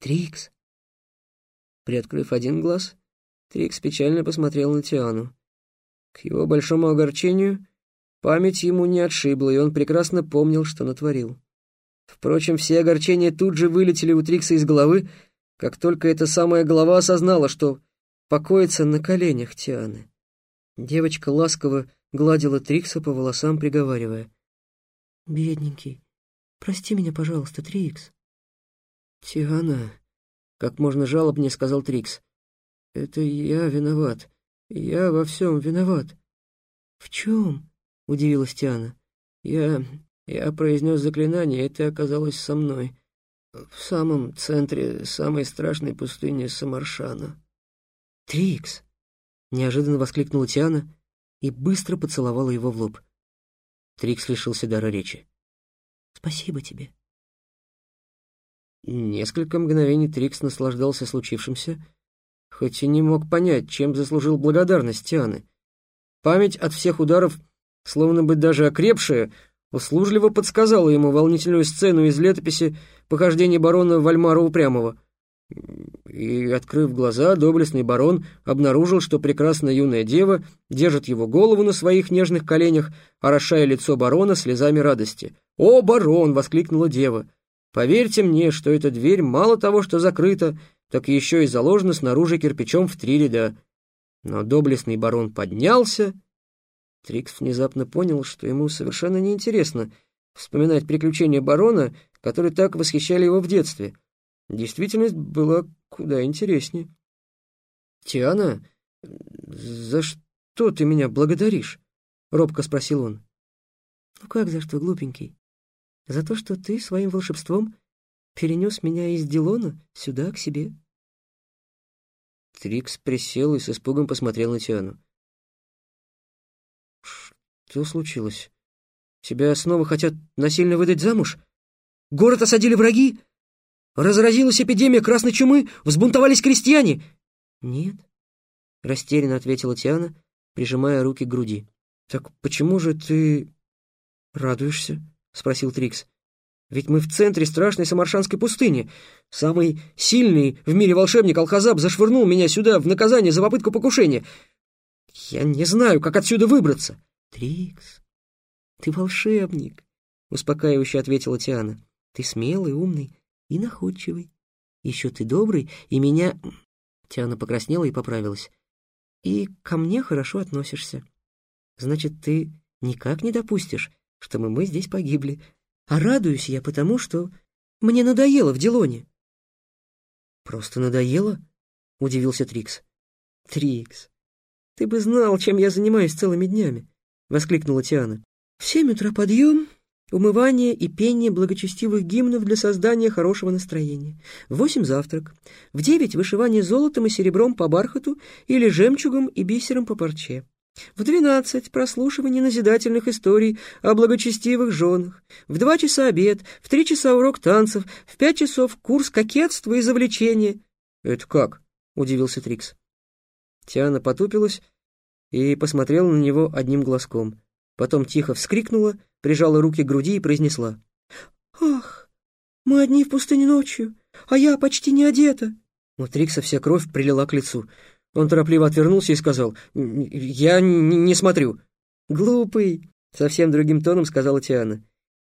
Трикс!» Приоткрыв один глаз, Трикс печально посмотрел на Тиану. К его большому огорчению память ему не отшибла, и он прекрасно помнил, что натворил. Впрочем, все огорчения тут же вылетели у Трикса из головы, как только эта самая голова осознала, что покоится на коленях Тианы. Девочка ласково гладила Трикса по волосам, приговаривая. «Бедненький, прости меня, пожалуйста, Трикс». «Тиана», — как можно жалобнее сказал Трикс, — «это я виноват. Я во всем виноват». «В чем?» — удивилась Тиана. «Я... я произнес заклинание, и ты оказалась со мной. В самом центре самой страшной пустыни Самаршана». «Трикс!» — неожиданно воскликнула Тиана и быстро поцеловала его в лоб. Трикс лишился дара речи. «Спасибо тебе». Несколько мгновений Трикс наслаждался случившимся, хоть и не мог понять, чем заслужил благодарность Тианы. Память от всех ударов, словно бы даже окрепшая, услужливо подсказала ему волнительную сцену из летописи похождения барона Вальмара Упрямого. И, открыв глаза, доблестный барон обнаружил, что прекрасная юная дева держит его голову на своих нежных коленях, орошая лицо барона слезами радости. «О, барон!» — воскликнула дева. «Поверьте мне, что эта дверь мало того, что закрыта, так еще и заложена снаружи кирпичом в три ряда. Но доблестный барон поднялся. Трикс внезапно понял, что ему совершенно неинтересно вспоминать приключения барона, которые так восхищали его в детстве. Действительность была куда интереснее. «Тиана, за что ты меня благодаришь?» — робко спросил он. «Ну как за что, глупенький? За то, что ты своим волшебством перенес меня из Дилона сюда, к себе». Трикс присел и с испугом посмотрел на Тиану. «Что случилось? Тебя снова хотят насильно выдать замуж? Город осадили враги? Разразилась эпидемия красной чумы? Взбунтовались крестьяне?» «Нет», — растерянно ответила Тиана, прижимая руки к груди. «Так почему же ты радуешься?» — спросил Трикс. Ведь мы в центре страшной Самаршанской пустыни. Самый сильный в мире волшебник Алхазаб зашвырнул меня сюда в наказание за попытку покушения. Я не знаю, как отсюда выбраться. Трикс, ты волшебник, успокаивающе ответила Тиана. Ты смелый, умный и находчивый. Еще ты добрый, и меня... Тиана покраснела и поправилась. И ко мне хорошо относишься. Значит, ты никак не допустишь, чтобы мы здесь погибли, а радуюсь я потому, что мне надоело в Дилоне. «Просто надоело?» — удивился Трикс. «Трикс, ты бы знал, чем я занимаюсь целыми днями!» — воскликнула Тиана. «В семь утра подъем, умывание и пение благочестивых гимнов для создания хорошего настроения. В восемь завтрак. В девять вышивание золотом и серебром по бархату или жемчугом и бисером по парче. В двенадцать прослушивание назидательных историй о благочестивых женах. В два часа обед, в три часа урок танцев, в пять часов курс кокетства и завлечения. «Это как?» — удивился Трикс. Тиана потупилась и посмотрела на него одним глазком. Потом тихо вскрикнула, прижала руки к груди и произнесла. «Ах, мы одни в пустыне ночью, а я почти не одета». У Трикса вся кровь прилила к лицу. Он торопливо отвернулся и сказал, «Я не смотрю». «Глупый», — совсем другим тоном сказала Тиана.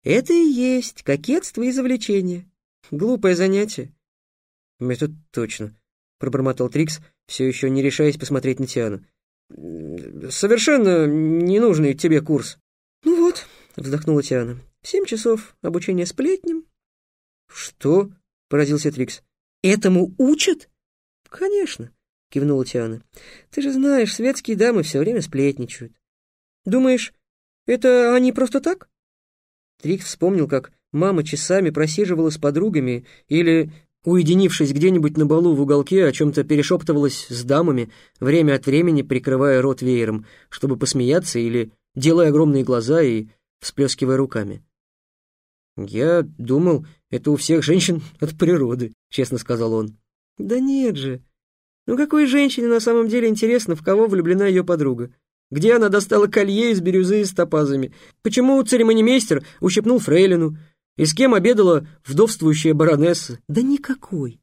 «Это и есть кокетство и завлечение. Глупое занятие». «Это точно», — пробормотал Трикс, все еще не решаясь посмотреть на Тиану. «Совершенно ненужный тебе курс». «Ну вот», — вздохнула Тиана, — «семь часов обучения сплетням». «Что?» — поразился Трикс. «Этому учат?» «Конечно. — кивнула Тиана. «Ты же знаешь, светские дамы все время сплетничают. Думаешь, это они просто так?» Трикс вспомнил, как мама часами просиживала с подругами или, уединившись где-нибудь на балу в уголке, о чем-то перешептывалась с дамами, время от времени прикрывая рот веером, чтобы посмеяться или делая огромные глаза и всплескивая руками. «Я думал, это у всех женщин от природы», — честно сказал он. «Да нет же», ну какой женщине на самом деле интересно, в кого влюблена ее подруга? Где она достала колье из бирюзы с топазами? Почему церемонимейстер ущипнул фрейлину? И с кем обедала вдовствующая баронесса? Да никакой.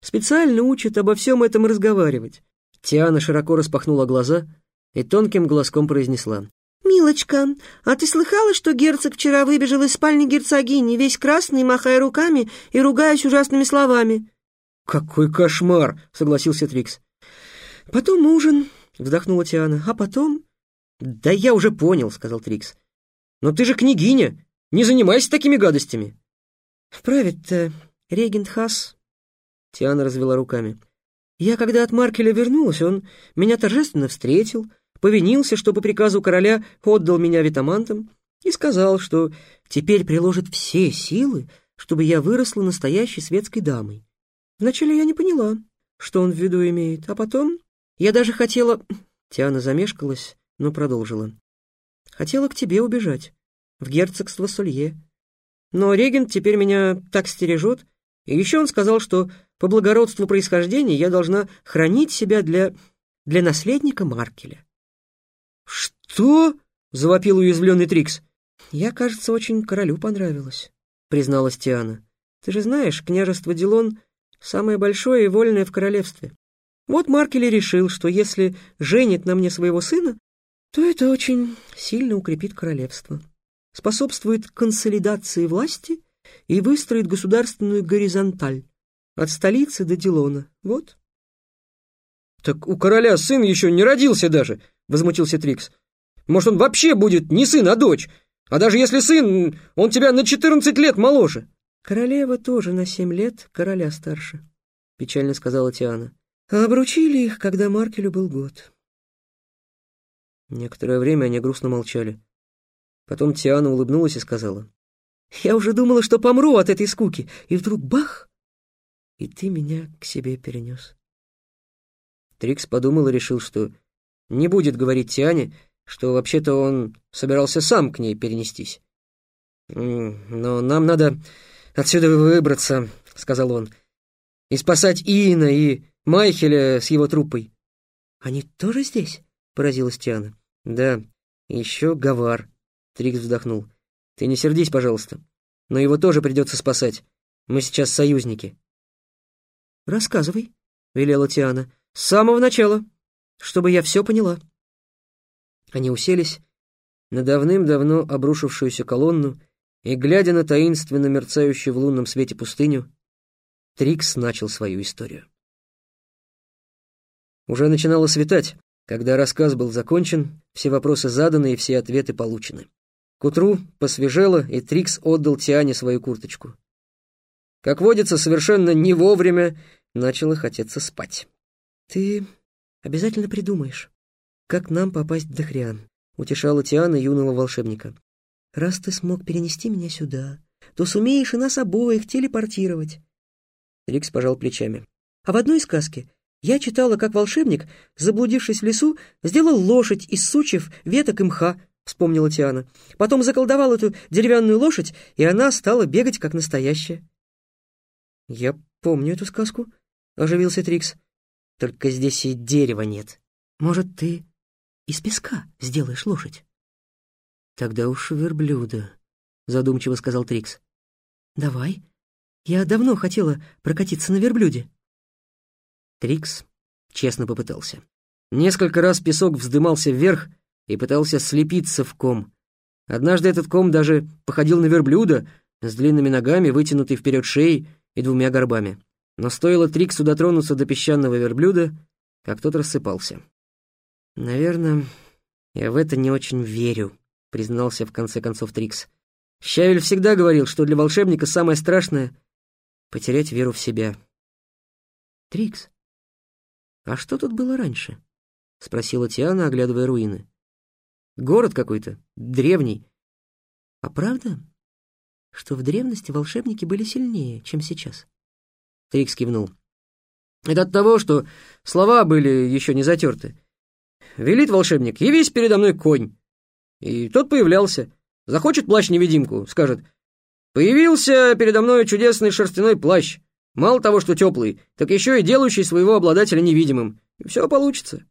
Специально учат обо всем этом разговаривать». Тиана широко распахнула глаза и тонким голоском произнесла. «Милочка, а ты слыхала, что герцог вчера выбежал из спальни герцогини, весь красный, махая руками и ругаясь ужасными словами?» «Какой кошмар!» — согласился Трикс. «Потом ужин», — вздохнула Тиана, — «а потом...» «Да я уже понял», — сказал Трикс. «Но ты же княгиня, не занимайся такими гадостями». «Правит-то регент Хас», — Тиана развела руками. «Я, когда от Маркеля вернулась, он меня торжественно встретил, повинился, что по приказу короля отдал меня витамантам и сказал, что теперь приложит все силы, чтобы я выросла настоящей светской дамой. Вначале я не поняла, что он в виду имеет, а потом я даже хотела... Тиана замешкалась, но продолжила. Хотела к тебе убежать, в герцогство Солье. Но регент теперь меня так стережет, и еще он сказал, что по благородству происхождения я должна хранить себя для... для наследника Маркеля. «Что?» — завопил уязвленный Трикс. «Я, кажется, очень королю понравилась», — призналась Тиана. «Ты же знаешь, княжество Дилон — самое большое и вольное в королевстве. Вот Маркели решил, что если женит на мне своего сына, то это очень сильно укрепит королевство, способствует консолидации власти и выстроит государственную горизонталь от столицы до Дилона. Вот». «Так у короля сын еще не родился даже», — возмутился Трикс. «Может, он вообще будет не сын, а дочь? А даже если сын, он тебя на четырнадцать лет моложе». «Королева тоже на семь лет короля старше», — печально сказала Тиана. «А обручили их, когда Маркелю был год». Некоторое время они грустно молчали. Потом Тиана улыбнулась и сказала. «Я уже думала, что помру от этой скуки, и вдруг бах! И ты меня к себе перенес». Трикс подумал и решил, что не будет говорить Тиане, что вообще-то он собирался сам к ней перенестись. «Но нам надо отсюда выбраться», — сказал он, — «и спасать Иина и Майхеля с его труппой». «Они тоже здесь?» — поразилась Тиана. «Да, еще Гавар», — Трикс вздохнул. «Ты не сердись, пожалуйста, но его тоже придется спасать. Мы сейчас союзники». «Рассказывай», — велела Тиана, — «с самого начала» чтобы я все поняла». Они уселись на давным-давно обрушившуюся колонну, и, глядя на таинственно мерцающую в лунном свете пустыню, Трикс начал свою историю. Уже начинало светать, когда рассказ был закончен, все вопросы заданы и все ответы получены. К утру посвежело, и Трикс отдал Тиане свою курточку. Как водится, совершенно не вовремя начало хотеться спать. «Ты Обязательно придумаешь, как нам попасть в Дахриан», — утешала Тиана юного волшебника. «Раз ты смог перенести меня сюда, то сумеешь и нас обоих телепортировать». Рикс пожал плечами. «А в одной сказке я читала, как волшебник, заблудившись в лесу, сделал лошадь из сучьев, веток и мха», — вспомнила Тиана. «Потом заколдовал эту деревянную лошадь, и она стала бегать, как настоящая». «Я помню эту сказку», — оживился Трикс. Только здесь и дерева нет. Может, ты из песка сделаешь лошадь? Тогда уж верблюда, задумчиво сказал Трикс. Давай. Я давно хотела прокатиться на верблюде. Трикс честно попытался. Несколько раз песок вздымался вверх и пытался слепиться в ком. Однажды этот ком даже походил на верблюда с длинными ногами, вытянутой вперед шеей и двумя горбами. Но стоило Триксу дотронуться до песчаного верблюда, как тот рассыпался. «Наверное, я в это не очень верю», — признался в конце концов Трикс. «Щавель всегда говорил, что для волшебника самое страшное — потерять веру в себя». «Трикс, а что тут было раньше?» — спросила Тиана, оглядывая руины. «Город какой-то, древний. А правда, что в древности волшебники были сильнее, чем сейчас?» Трикс кивнул. «Это от того, что слова были еще не затерты. Велит волшебник, явись передо мной конь. И тот появлялся. Захочет плащ-невидимку, скажет, появился передо мной чудесный шерстяной плащ. Мало того, что теплый, так еще и делающий своего обладателя невидимым. И все получится.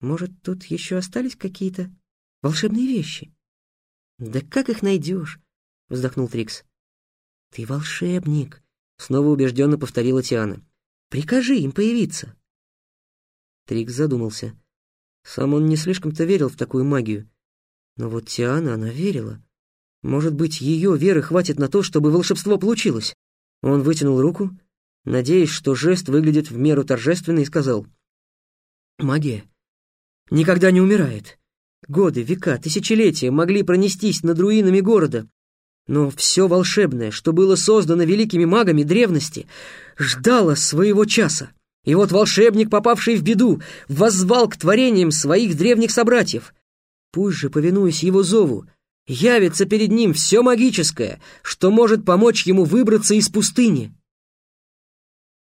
Может, тут еще остались какие-то волшебные вещи? Да как их найдешь? Вздохнул Трикс. Ты волшебник, Снова убежденно повторила Тиана. «Прикажи им появиться». Трикс задумался. Сам он не слишком-то верил в такую магию. Но вот Тиана, она верила. Может быть, ее веры хватит на то, чтобы волшебство получилось. Он вытянул руку, надеясь, что жест выглядит в меру торжественно, и сказал. «Магия никогда не умирает. Годы, века, тысячелетия могли пронестись над руинами города, но все волшебное, что было создано великими магами древности, ждало своего часа. И вот волшебник, попавший в беду, воззвал к творениям своих древних собратьев. Пусть же, повинуясь его зову, явится перед ним все магическое, что может помочь ему выбраться из пустыни.